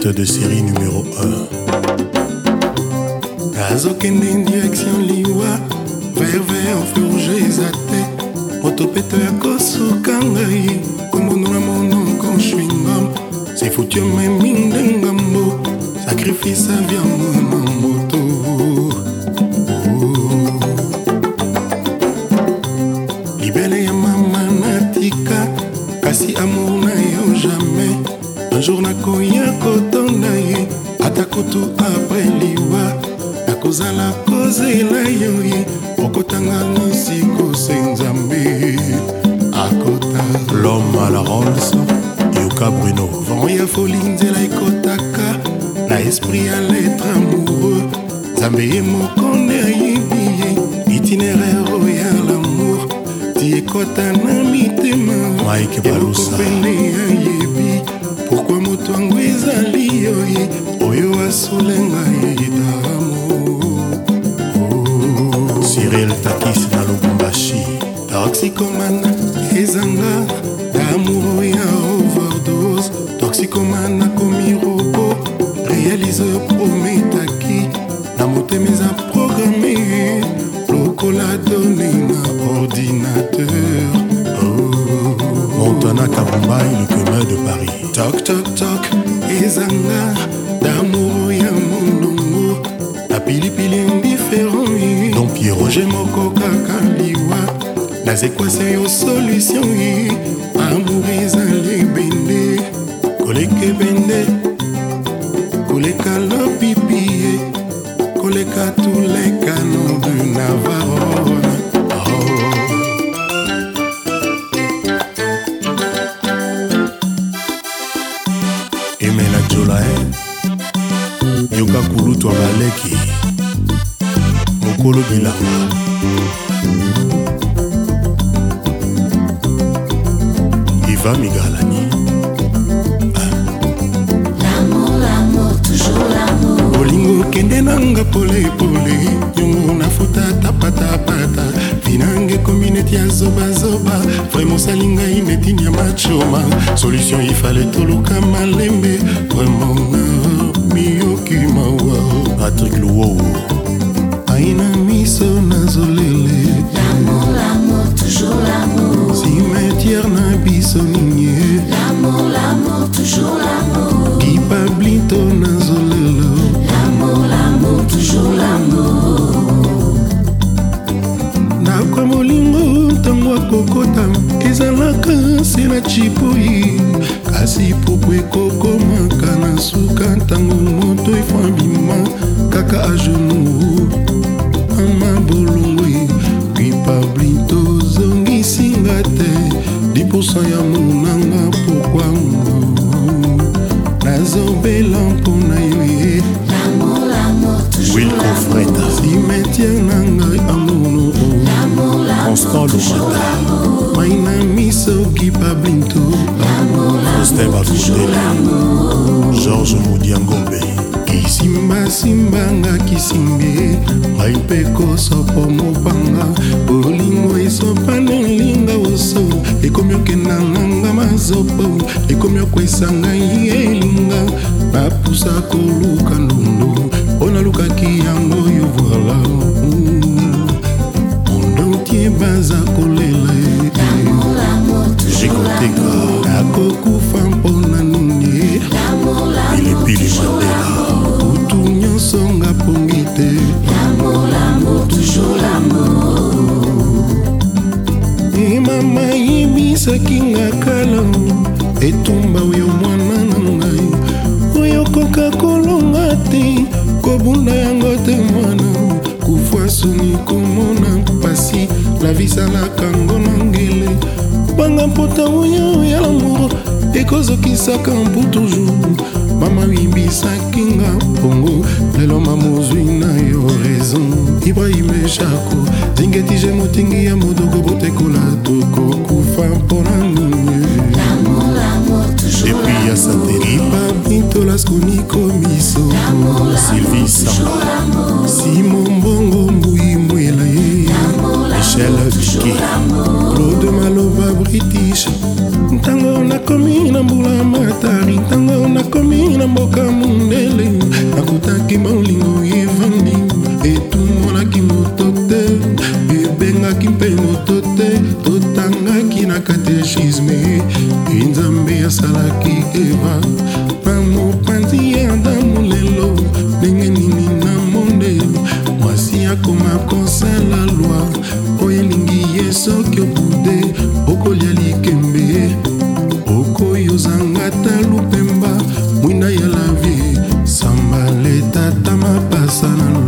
tête de série numéro 1 nazokende direction liwa verve ofurge eza te moto peto ya kosuka ngai komonona chewing-gum C'est foutu même mine gambo Sacrifice à vie à mon moto libele ya mama natika kasi amour na yo jamais un jour nakoya kotonda ye ata kutu apres liwa nakozala kozela yo ye okotanga mosiko appris à l'être amoureux nzambe ye moko nde ayebi ye itinéraire oyo ya lamour ti ekota na mitema eloko mpe nde ayebi pourkui moto yango ezali yo ye oyo asolenga yedamo sirel takis na lubumbashi toxicoman oh. Montana Kabumbai, le commun de Paris. Toc toc toc, Ezanga, d'amour ya mondongo, na pilipili indifférent. Don Pierrot, j'ai moko kaka liwa, nazekwasa yo solution. Amour ezali bende, koleke bende, koleka lopipi, koleka tous les canons du Navarre. emela jolae eh? yoka kulutwa baleki mokolo bilanga iva migalani bolingo kende nanga polepole yongo nafuta tapatapa soki azobazoba vraimen osali ngai netini ya machoma solution ifale toluka malembe vraimen miokimawa patrik luwou aina miso nazolele cimetière na biso ninye dipabliton machipoi kasi pupu ekokomaka na suka ntango moto ifo abima kaka ajonu ama bolongwi kuipabli tozongisinga te 10 ya monanga pokwa nazobela mpona yo cimetiere na ngai amono constant lomata pai e e na misoki pablinto george modiangombe kisimbasimbanga kisimbe mai mpe kosopo mobanga bolingo esopana elinga oso ekomi okenda nganga mazopo ekomi okwesa ngai elinga napusa koluka ndundu mpo nalukaki yango yo voila mondotie baza kolela opesaki nga kala etumba oyo mwana na ngai oyo koka kolonga te kobunda yango te mwana kufa soni komona mpasi lavisalaka ngo na ngele banga mpota oyo ya lamour ekozokisaka mpu toujours mama oyibisaki nga mpongo lelo mamozwi na yo raison ibrahime shako zingeti je motingi ya modoko botekola tokoko nakomi na mbula matari ntango nakomi na mboka mondele nakutaki molingo evandi etumonaki moto te ebengaki mpe moto te totangaki na katechisme nzambe asalaki eva okoyi ozanga ta lupemba mwinda ya lavie sambaleta ta mapasa na